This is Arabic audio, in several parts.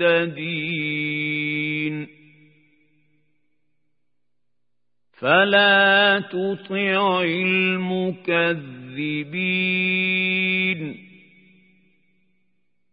مهتدين فلا تطع المكذبين.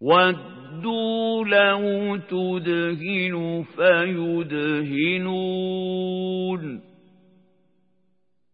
ودوا لو تدهن فيدهنون.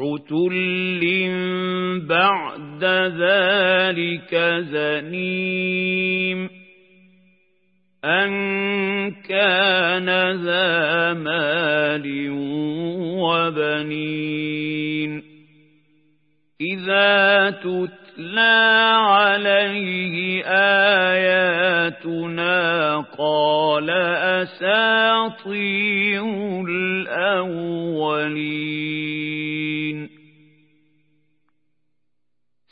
عتل بعد ذلك زنيم أن كان ذا مال وبنين إذا تتلى عليه آياتنا قال أساطير الأولين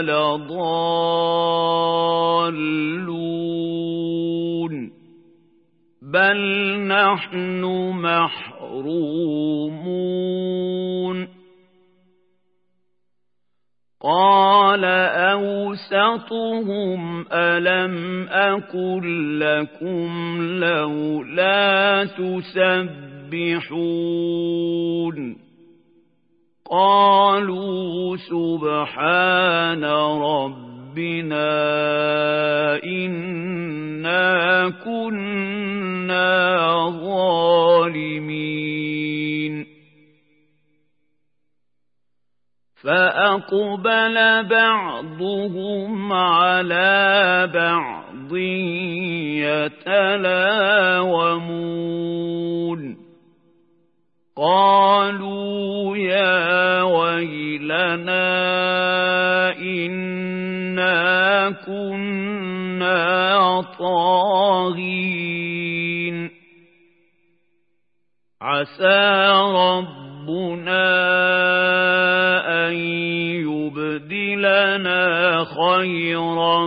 لضالون بل نحن محرومون قال أوسطهم ألم أقل لكم لولا تسبحون قالوا سبحان ربنا إنا كنا ظالمين. فأقبل بعضهم على بعض يتلاومون. قالوا كنا طاغين عسى ربنا أن يبدلنا خيرا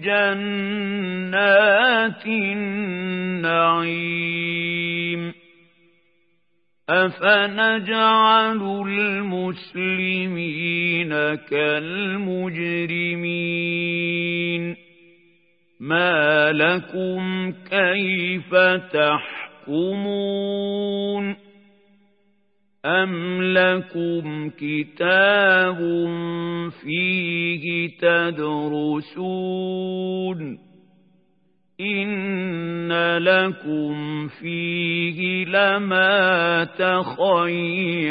جنات النعيم. أفنجعل المسلمين كالمجرمين. ما لكم كيف تحكمون؟ أم لكم كتاب فيه تدرسون إن لكم فيه لما تخيرون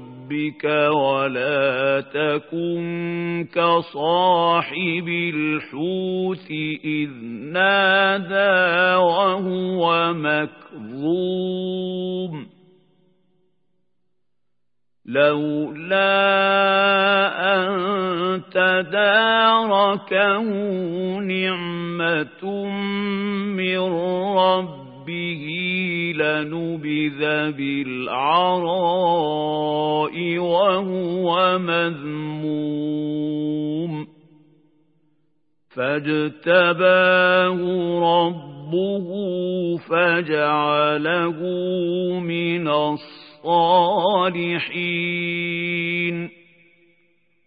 ربك ولا تكن كصاحب الحوت إذ نادى وهو مكظوم. لولا أن تداركه نعمة من ربه لنبذ بالعراء وهو مذموم. فاجتباه ربه فجعله من الصالحين.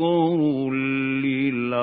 ذكر للعالمين.